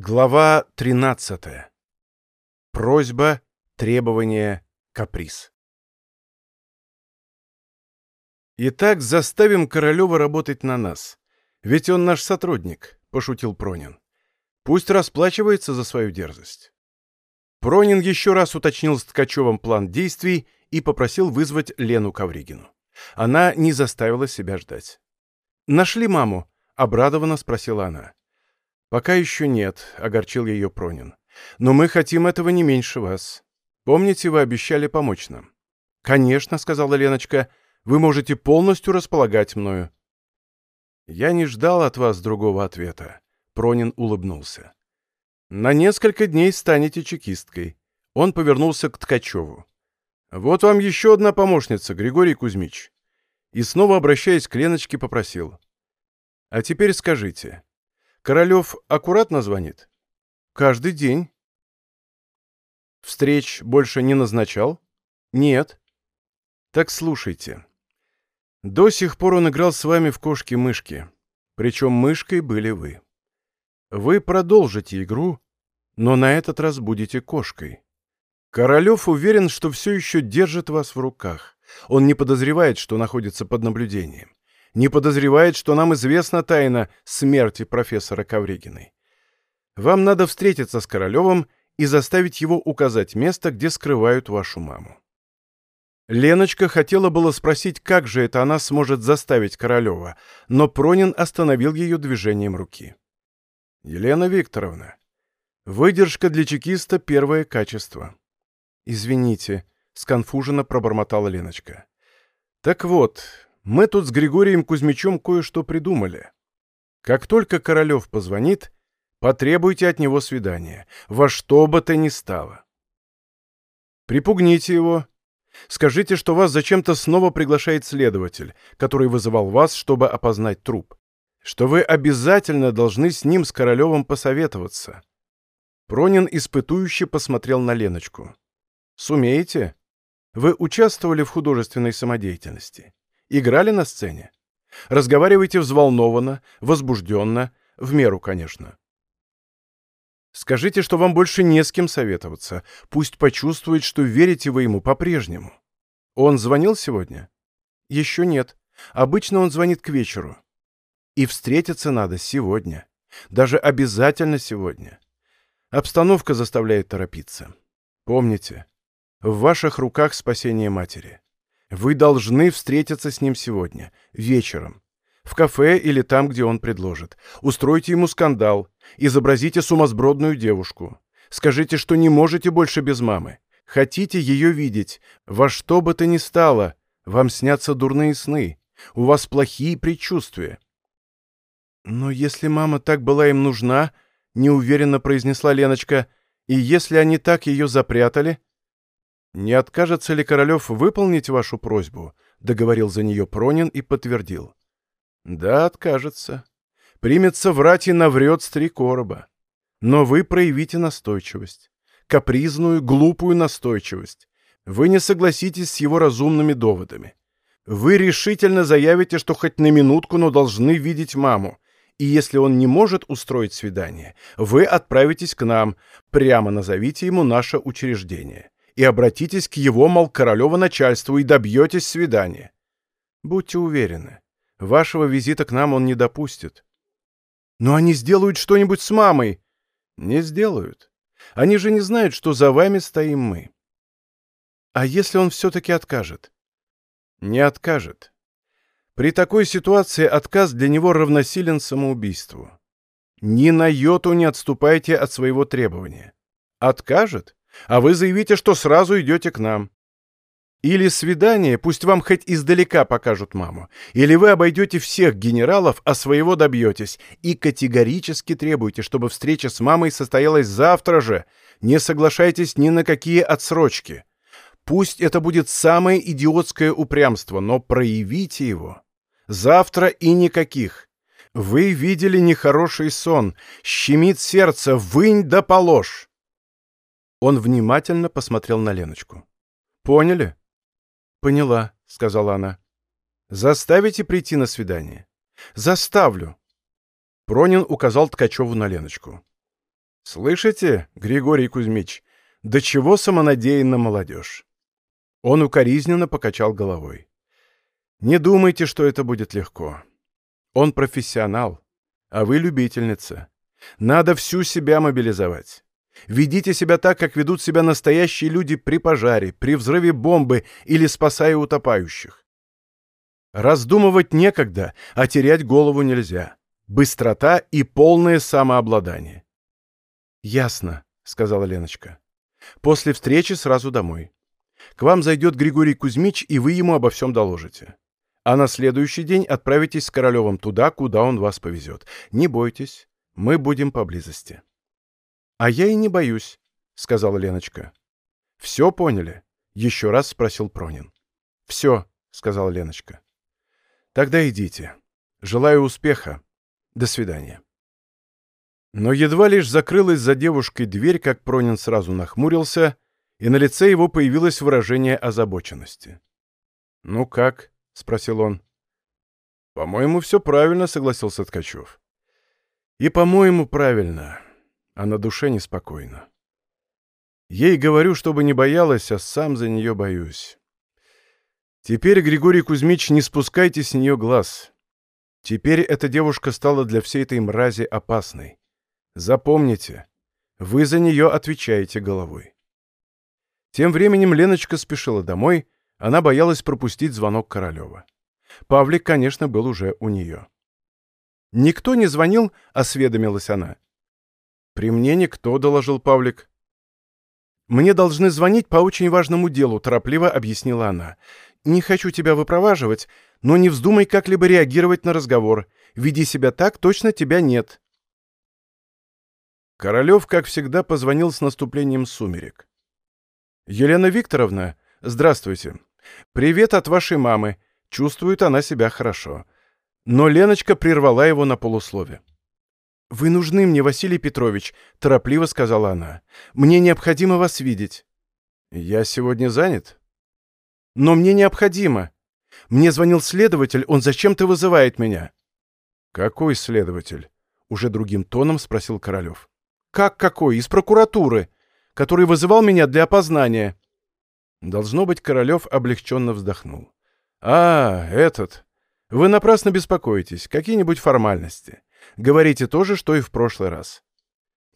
Глава 13. Просьба, требование, каприз. «Итак, заставим Королева работать на нас. Ведь он наш сотрудник», — пошутил Пронин. «Пусть расплачивается за свою дерзость». Пронин еще раз уточнил с Ткачевым план действий и попросил вызвать Лену Ковригину. Она не заставила себя ждать. «Нашли маму?» — обрадованно спросила она. «Пока еще нет», — огорчил ее Пронин. «Но мы хотим этого не меньше вас. Помните, вы обещали помочь нам?» «Конечно», — сказала Леночка, — «вы можете полностью располагать мною». «Я не ждал от вас другого ответа», — Пронин улыбнулся. «На несколько дней станете чекисткой». Он повернулся к Ткачеву. «Вот вам еще одна помощница, Григорий Кузьмич». И снова, обращаясь к Леночке, попросил. «А теперь скажите, Королев аккуратно звонит? Каждый день. Встреч больше не назначал? Нет. Так слушайте. До сих пор он играл с вами в кошки-мышки. Причем мышкой были вы. Вы продолжите игру, но на этот раз будете кошкой. Королев уверен, что все еще держит вас в руках. Он не подозревает, что находится под наблюдением не подозревает, что нам известна тайна смерти профессора Ковригиной. Вам надо встретиться с Королевым и заставить его указать место, где скрывают вашу маму. Леночка хотела было спросить, как же это она сможет заставить Королева, но Пронин остановил ее движением руки. «Елена Викторовна, выдержка для чекиста — первое качество». «Извините», — сконфуженно пробормотала Леночка. «Так вот, мы тут с Григорием Кузьмичем кое-что придумали. Как только Королев позвонит, потребуйте от него свидания, во что бы то ни стало. Припугните его. Скажите, что вас зачем-то снова приглашает следователь, который вызывал вас, чтобы опознать труп. Что вы обязательно должны с ним, с Королевым, посоветоваться. Пронин испытующе посмотрел на Леночку. «Сумеете? Вы участвовали в художественной самодеятельности?» Играли на сцене? Разговаривайте взволнованно, возбужденно, в меру, конечно. Скажите, что вам больше не с кем советоваться. Пусть почувствует, что верите вы ему по-прежнему. Он звонил сегодня? Еще нет. Обычно он звонит к вечеру. И встретиться надо сегодня. Даже обязательно сегодня. Обстановка заставляет торопиться. Помните, в ваших руках спасение матери. Вы должны встретиться с ним сегодня, вечером. В кафе или там, где он предложит. Устройте ему скандал. Изобразите сумасбродную девушку. Скажите, что не можете больше без мамы. Хотите ее видеть. Во что бы то ни стало. Вам снятся дурные сны. У вас плохие предчувствия. Но если мама так была им нужна, неуверенно произнесла Леночка, и если они так ее запрятали, «Не откажется ли Королев выполнить вашу просьбу?» — договорил за нее Пронин и подтвердил. «Да, откажется. Примется врать и наврет с три короба. Но вы проявите настойчивость. Капризную, глупую настойчивость. Вы не согласитесь с его разумными доводами. Вы решительно заявите, что хоть на минутку, но должны видеть маму. И если он не может устроить свидание, вы отправитесь к нам, прямо назовите ему наше учреждение и обратитесь к его, мол, королева начальству и добьетесь свидания. Будьте уверены, вашего визита к нам он не допустит. Но они сделают что-нибудь с мамой. Не сделают. Они же не знают, что за вами стоим мы. А если он все-таки откажет? Не откажет. При такой ситуации отказ для него равносилен самоубийству. Ни на йоту не отступайте от своего требования. Откажет? А вы заявите, что сразу идете к нам. Или свидание, пусть вам хоть издалека покажут маму, или вы обойдете всех генералов, а своего добьетесь, и категорически требуете, чтобы встреча с мамой состоялась завтра же, не соглашайтесь ни на какие отсрочки. Пусть это будет самое идиотское упрямство, но проявите его. Завтра и никаких. Вы видели нехороший сон, щемит сердце, вынь да положь. Он внимательно посмотрел на Леночку. «Поняли?» «Поняла», — сказала она. «Заставите прийти на свидание?» «Заставлю». Пронин указал Ткачеву на Леночку. «Слышите, Григорий Кузьмич, до чего самонадеянна молодежь?» Он укоризненно покачал головой. «Не думайте, что это будет легко. Он профессионал, а вы любительница. Надо всю себя мобилизовать. Ведите себя так, как ведут себя настоящие люди при пожаре, при взрыве бомбы или спасая утопающих. Раздумывать некогда, а терять голову нельзя. Быстрота и полное самообладание. «Ясно», — сказала Леночка. «После встречи сразу домой. К вам зайдет Григорий Кузьмич, и вы ему обо всем доложите. А на следующий день отправитесь с Королевым туда, куда он вас повезет. Не бойтесь, мы будем поблизости». «А я и не боюсь», — сказала Леночка. «Все поняли?» — еще раз спросил Пронин. «Все», — сказала Леночка. «Тогда идите. Желаю успеха. До свидания». Но едва лишь закрылась за девушкой дверь, как Пронин сразу нахмурился, и на лице его появилось выражение озабоченности. «Ну как?» — спросил он. «По-моему, все правильно», — согласился Ткачев. «И, по-моему, правильно, а на душе неспокойно. Ей говорю, чтобы не боялась, а сам за нее боюсь. Теперь, Григорий Кузьмич, не спускайте с нее глаз. Теперь эта девушка стала для всей этой мрази опасной. Запомните, вы за нее отвечаете головой. Тем временем Леночка спешила домой, она боялась пропустить звонок Королева. Павлик, конечно, был уже у нее. «Никто не звонил?» — осведомилась она. «При мне никто», — доложил Павлик. «Мне должны звонить по очень важному делу», — торопливо объяснила она. «Не хочу тебя выпроваживать, но не вздумай как-либо реагировать на разговор. Веди себя так, точно тебя нет». Королев, как всегда, позвонил с наступлением сумерек. «Елена Викторовна, здравствуйте. Привет от вашей мамы. Чувствует она себя хорошо». Но Леночка прервала его на полуслове. «Вы нужны мне, Василий Петрович», — торопливо сказала она. «Мне необходимо вас видеть». «Я сегодня занят». «Но мне необходимо. Мне звонил следователь, он зачем-то вызывает меня». «Какой следователь?» — уже другим тоном спросил Королев. «Как какой? Из прокуратуры, который вызывал меня для опознания». Должно быть, Королев облегченно вздохнул. «А, этот. Вы напрасно беспокоитесь. Какие-нибудь формальности. Говорите то же, что и в прошлый раз.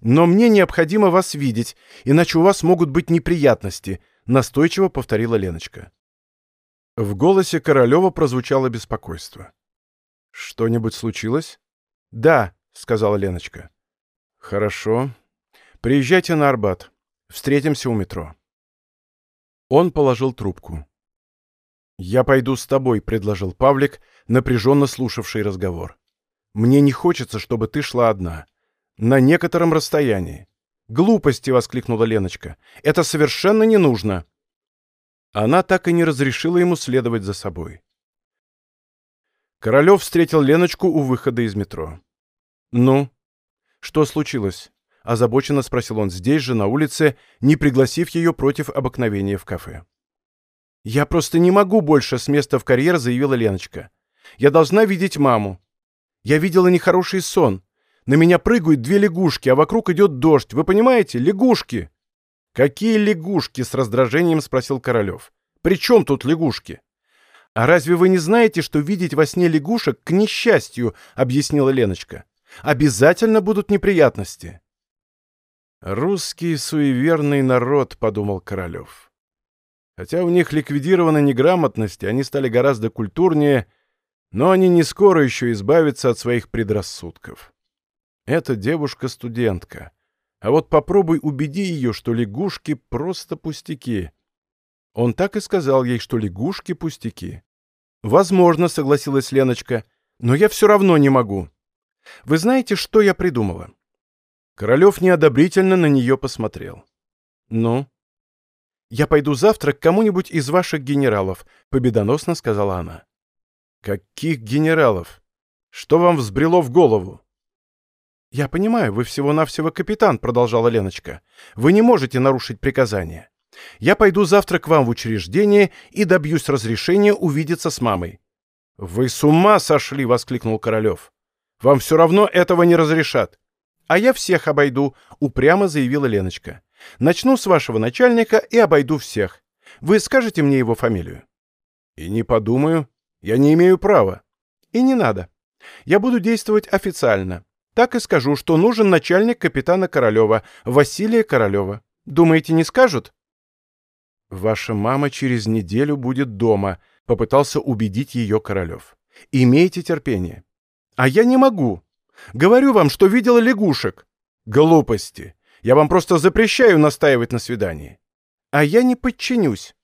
Но мне необходимо вас видеть, иначе у вас могут быть неприятности», — настойчиво повторила Леночка. В голосе Королева прозвучало беспокойство. «Что-нибудь случилось?» «Да», — сказала Леночка. «Хорошо. Приезжайте на Арбат. Встретимся у метро». Он положил трубку. «Я пойду с тобой», — предложил Павлик, напряженно слушавший разговор. «Мне не хочется, чтобы ты шла одна. На некотором расстоянии». «Глупости!» — воскликнула Леночка. «Это совершенно не нужно!» Она так и не разрешила ему следовать за собой. Королев встретил Леночку у выхода из метро. «Ну?» «Что случилось?» — озабоченно спросил он здесь же, на улице, не пригласив ее против обыкновения в кафе. «Я просто не могу больше с места в карьер», — заявила Леночка. «Я должна видеть маму. Я видела нехороший сон. На меня прыгают две лягушки, а вокруг идет дождь. Вы понимаете? Лягушки!» «Какие лягушки?» — с раздражением спросил Королев. «При чем тут лягушки?» «А разве вы не знаете, что видеть во сне лягушек к несчастью?» — объяснила Леночка. Обязательно будут неприятности. «Русский суеверный народ», — подумал Королев. Хотя у них ликвидирована неграмотность, и они стали гораздо культурнее, но они не скоро еще избавятся от своих предрассудков. Эта девушка-студентка. А вот попробуй убеди ее, что лягушки — просто пустяки. Он так и сказал ей, что лягушки — пустяки. «Возможно», — согласилась Леночка, — «но я все равно не могу». Вы знаете, что я придумала?» Королев неодобрительно на нее посмотрел. «Ну?» «Я пойду завтра к кому-нибудь из ваших генералов», — победоносно сказала она. «Каких генералов? Что вам взбрело в голову?» «Я понимаю, вы всего-навсего капитан», — продолжала Леночка. «Вы не можете нарушить приказание. Я пойду завтра к вам в учреждение и добьюсь разрешения увидеться с мамой». «Вы с ума сошли!» — воскликнул Королев. Вам все равно этого не разрешат. «А я всех обойду», — упрямо заявила Леночка. «Начну с вашего начальника и обойду всех. Вы скажете мне его фамилию?» «И не подумаю. Я не имею права». «И не надо. Я буду действовать официально. Так и скажу, что нужен начальник капитана Королева, Василия Королева. Думаете, не скажут?» «Ваша мама через неделю будет дома», — попытался убедить ее Королев. «Имейте терпение». «А я не могу. Говорю вам, что видела лягушек». «Глупости. Я вам просто запрещаю настаивать на свидании». «А я не подчинюсь.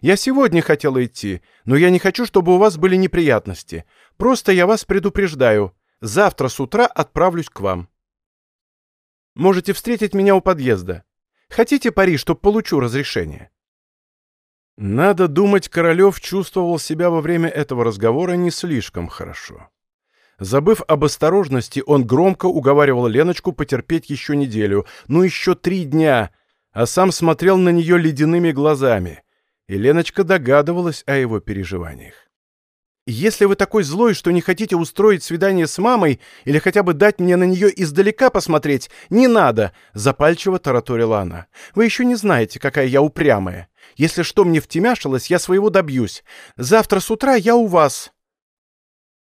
Я сегодня хотела идти, но я не хочу, чтобы у вас были неприятности. Просто я вас предупреждаю. Завтра с утра отправлюсь к вам. Можете встретить меня у подъезда. Хотите пари, чтоб получу разрешение?» Надо думать, Королев чувствовал себя во время этого разговора не слишком хорошо. Забыв об осторожности, он громко уговаривал Леночку потерпеть еще неделю, ну еще три дня, а сам смотрел на нее ледяными глазами, и Леночка догадывалась о его переживаниях. Если вы такой злой, что не хотите устроить свидание с мамой или хотя бы дать мне на нее издалека посмотреть, не надо!» — запальчиво тараторила она. «Вы еще не знаете, какая я упрямая. Если что мне втемяшилось, я своего добьюсь. Завтра с утра я у вас!»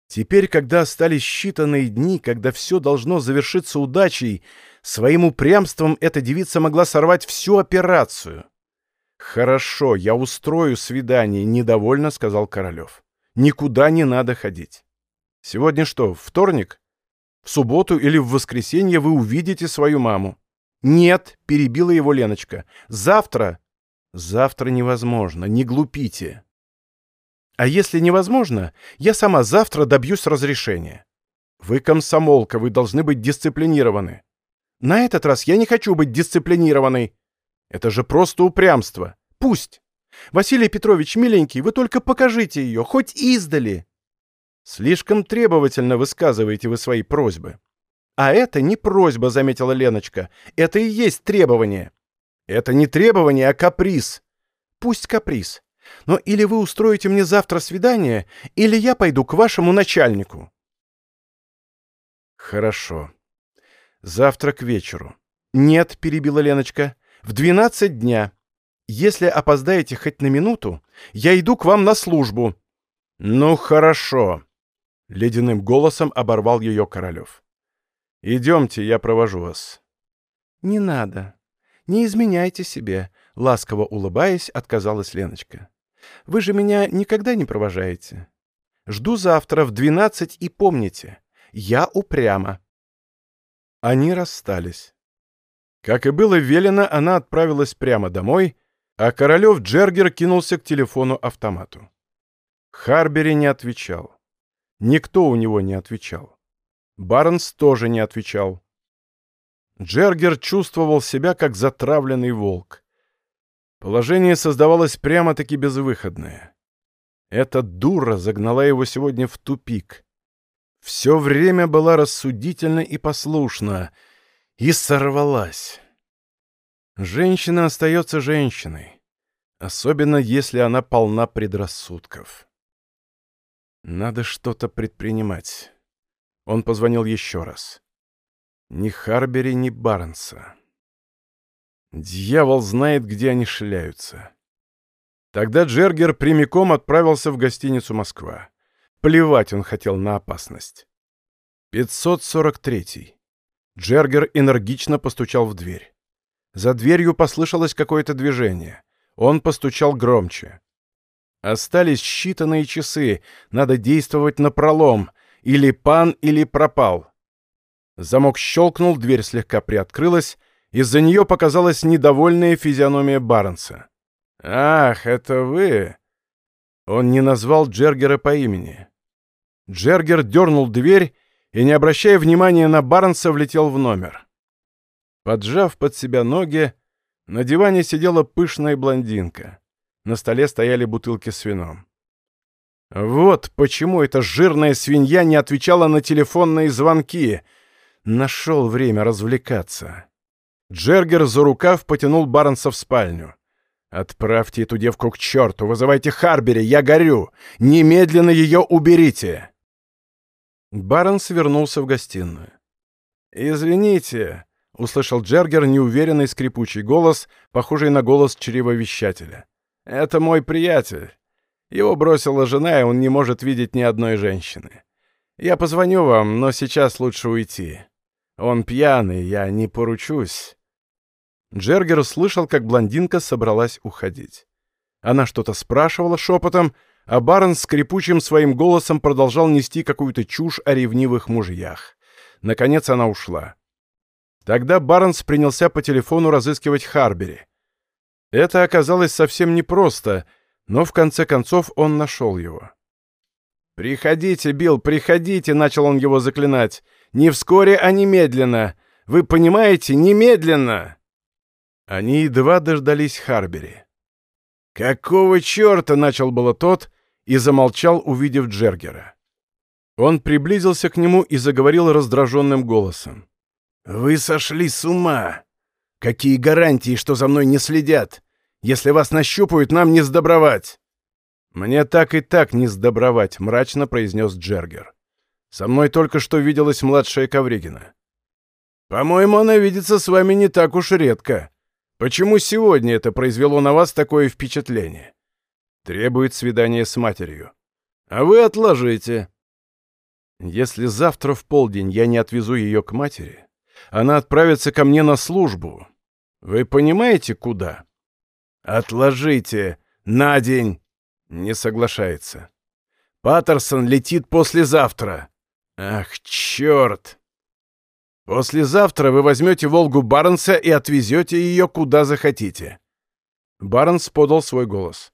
Теперь, когда остались считанные дни, когда все должно завершиться удачей, своим упрямством эта девица могла сорвать всю операцию. «Хорошо, я устрою свидание», — недовольно сказал Королев. Никуда не надо ходить. Сегодня что, вторник? В субботу или в воскресенье вы увидите свою маму. Нет, перебила его Леночка. Завтра? Завтра невозможно, не глупите. А если невозможно, я сама завтра добьюсь разрешения. Вы комсомолка, вы должны быть дисциплинированы. На этот раз я не хочу быть дисциплинированной. Это же просто упрямство. Пусть. Василий Петрович, миленький, вы только покажите ее, хоть издали. Слишком требовательно высказываете вы свои просьбы. А это не просьба, заметила Леночка. Это и есть требование. Это не требование, а каприз. Пусть каприз. Но или вы устроите мне завтра свидание, или я пойду к вашему начальнику. Хорошо. Завтра к вечеру. Нет, перебила Леночка. В двенадцать дня. Если опоздаете хоть на минуту, я иду к вам на службу». «Ну, хорошо», — ледяным голосом оборвал ее Королев. «Идемте, я провожу вас». «Не надо. Не изменяйте себе», — ласково улыбаясь, отказалась Леночка. «Вы же меня никогда не провожаете. Жду завтра в двенадцать и помните, я упряма». Они расстались. Как и было велено, она отправилась прямо домой — а Королев Джергер кинулся к телефону-автомату. Харбери не отвечал. Никто у него не отвечал. Барнс тоже не отвечал. Джергер чувствовал себя как затравленный волк. Положение создавалось прямо-таки безвыходное. Эта дура загнала его сегодня в тупик. Все время была рассудительна и послушна, и сорвалась. Женщина остается женщиной, особенно если она полна предрассудков. Надо что-то предпринимать. Он позвонил еще раз. Ни Харбери, ни Барнса. Дьявол знает, где они шляются. Тогда Джергер прямиком отправился в гостиницу «Москва». Плевать он хотел на опасность. 543. Джергер энергично постучал в дверь. За дверью послышалось какое-то движение. Он постучал громче. Остались считанные часы. Надо действовать на пролом. Или пан, или пропал. Замок щелкнул, дверь слегка приоткрылась. Из-за нее показалась недовольная физиономия Барнса. «Ах, это вы!» Он не назвал Джергера по имени. Джергер дернул дверь и, не обращая внимания на Барнса, влетел в номер. Поджав под себя ноги, на диване сидела пышная блондинка. На столе стояли бутылки с вином. Вот почему эта жирная свинья не отвечала на телефонные звонки. Нашел время развлекаться. Джергер за рукав потянул Барнса в спальню. «Отправьте эту девку к черту! Вызывайте Харбери! Я горю! Немедленно ее уберите!» Барнс вернулся в гостиную. «Извините», — услышал Джергер неуверенный скрипучий голос, похожий на голос чревовещателя. «Это мой приятель. Его бросила жена, и он не может видеть ни одной женщины. Я позвоню вам, но сейчас лучше уйти. Он пьяный, я не поручусь». Джергер услышал, как блондинка собралась уходить. Она что-то спрашивала шепотом, а Барон скрипучим своим голосом продолжал нести какую-то чушь о ревнивых мужьях. Наконец она ушла. Тогда Барнс принялся по телефону разыскивать Харбери. Это оказалось совсем непросто, но в конце концов он нашел его. «Приходите, Билл, приходите!» — начал он его заклинать. «Не вскоре, а немедленно! Вы понимаете, немедленно!» Они едва дождались Харбери. «Какого черта?» — начал было тот и замолчал, увидев Джергера. Он приблизился к нему и заговорил раздраженным голосом. «Вы сошли с ума! Какие гарантии, что за мной не следят? Если вас нащупают, нам не сдобровать!» «Мне так и так не сдобровать», — мрачно произнес Джергер. «Со мной только что виделась младшая Ковригина». «По-моему, она видится с вами не так уж редко. Почему сегодня это произвело на вас такое впечатление?» «Требует свидания с матерью». «А вы отложите». «Если завтра в полдень я не отвезу ее к матери, она отправится ко мне на службу. Вы понимаете, куда?» «Отложите! На день!» Не соглашается. «Паттерсон летит послезавтра!» «Ах, черт!» «Послезавтра вы возьмете «Волгу» Барнса и отвезете ее куда захотите». Барнс подал свой голос.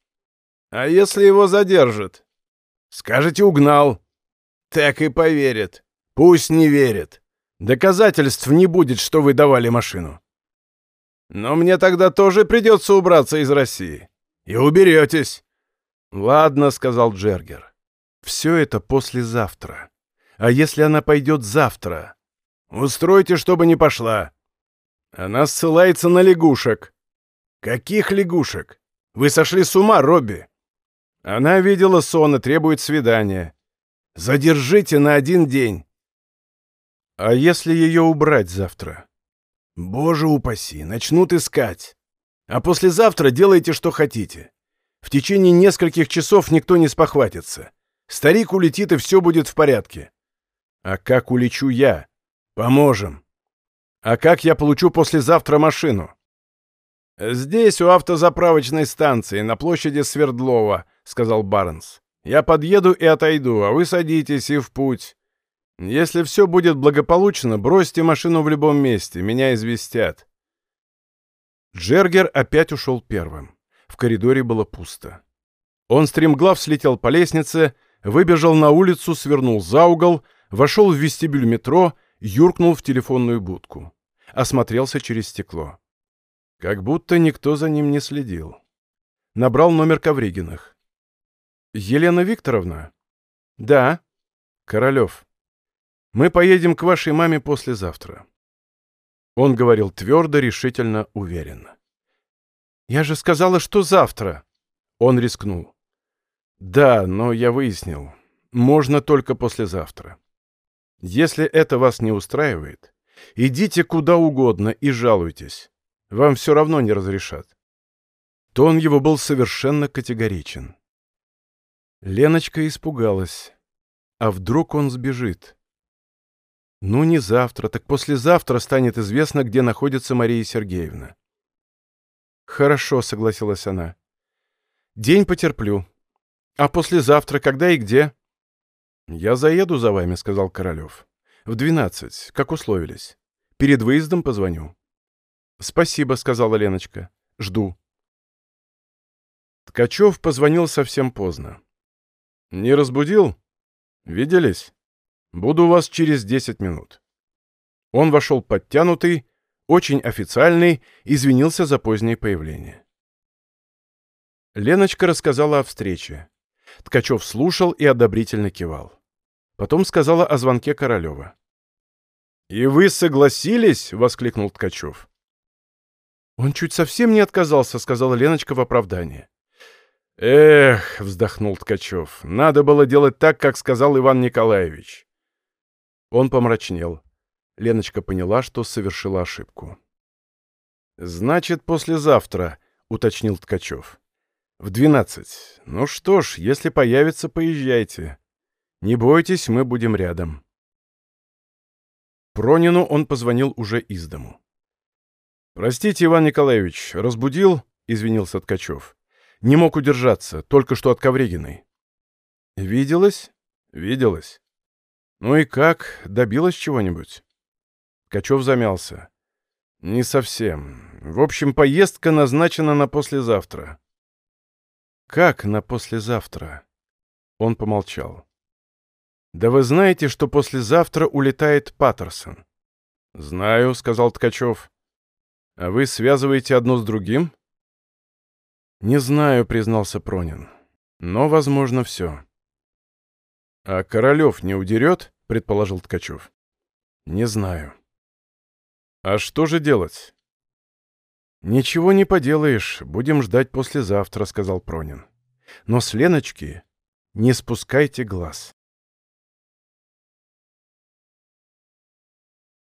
«А если его задержат?» «Скажете, угнал». «Так и поверит. Пусть не верит. Доказательств не будет, что вы давали машину». «Но мне тогда тоже придется убраться из России. И уберетесь». «Ладно», — сказал Джергер. «Все это послезавтра. А если она пойдет завтра?» «Устройте, чтобы не пошла». «Она ссылается на лягушек». «Каких лягушек? Вы сошли с ума, Робби?» «Она видела сон и требует свидания. Задержите на один день». «А если ее убрать завтра?» «Боже упаси, начнут искать. А послезавтра делайте, что хотите. В течение нескольких часов никто не спохватится. Старик улетит, и все будет в порядке. А как улечу я? Поможем. А как я получу послезавтра машину? Здесь, у автозаправочной станции, на площади Свердлова, сказал Барнс. Я подъеду и отойду, а вы садитесь и в путь. Если все будет благополучно, бросьте машину в любом месте, меня известят. Джергер опять ушел первым. В коридоре было пусто. Он стремглав слетел по лестнице, выбежал на улицу, свернул за угол, вошел в вестибюль метро, юркнул в телефонную будку. Осмотрелся через стекло. Как будто никто за ним не следил. Набрал номер Ковригиных. «Елена Викторовна?» «Да». «Королев. Мы поедем к вашей маме послезавтра». Он говорил твердо, решительно, уверенно. «Я же сказала, что завтра!» Он рискнул. «Да, но я выяснил. Можно только послезавтра. Если это вас не устраивает, идите куда угодно и жалуйтесь. Вам все равно не разрешат». Тон его был совершенно категоричен. Леночка испугалась. А вдруг он сбежит? Ну, не завтра, так послезавтра станет известно, где находится Мария Сергеевна. «Хорошо», — согласилась она. «День потерплю. А послезавтра когда и где?» «Я заеду за вами», — сказал Королев. «В двенадцать, как условились. Перед выездом позвоню». «Спасибо», — сказала Леночка. «Жду». Ткачев позвонил совсем поздно. «Не разбудил? Виделись? Буду у вас через десять минут». Он вошел подтянутый, очень официальный, извинился за позднее появление. Леночка рассказала о встрече. Ткачев слушал и одобрительно кивал. Потом сказала о звонке Королева. «И вы согласились?» — воскликнул Ткачев. «Он чуть совсем не отказался», — сказала Леночка в оправдание. «Эх», — вздохнул Ткачев, — «надо было делать так, как сказал Иван Николаевич». Он помрачнел. Леночка поняла, что совершила ошибку. «Значит, послезавтра», — уточнил Ткачев. «В двенадцать. Ну что ж, если появится, поезжайте. Не бойтесь, мы будем рядом». Пронину он позвонил уже из дому. «Простите, Иван Николаевич, разбудил?» — извинился Ткачев. «Не мог удержаться, только что от Ковригиной». «Виделась?» «Виделась». «Ну и как? Добилась чего-нибудь?» Ткачев замялся. «Не совсем. В общем, поездка назначена на послезавтра». «Как на послезавтра?» Он помолчал. «Да вы знаете, что послезавтра улетает Паттерсон?» «Знаю», — сказал Ткачев. «А вы связываете одно с другим?» «Не знаю», — признался Пронин. «Но, возможно, все». «А Королев не удерет?» — предположил Ткачев. «Не знаю». «А что же делать?» «Ничего не поделаешь, будем ждать послезавтра», — сказал Пронин. «Но с Леночки не спускайте глаз».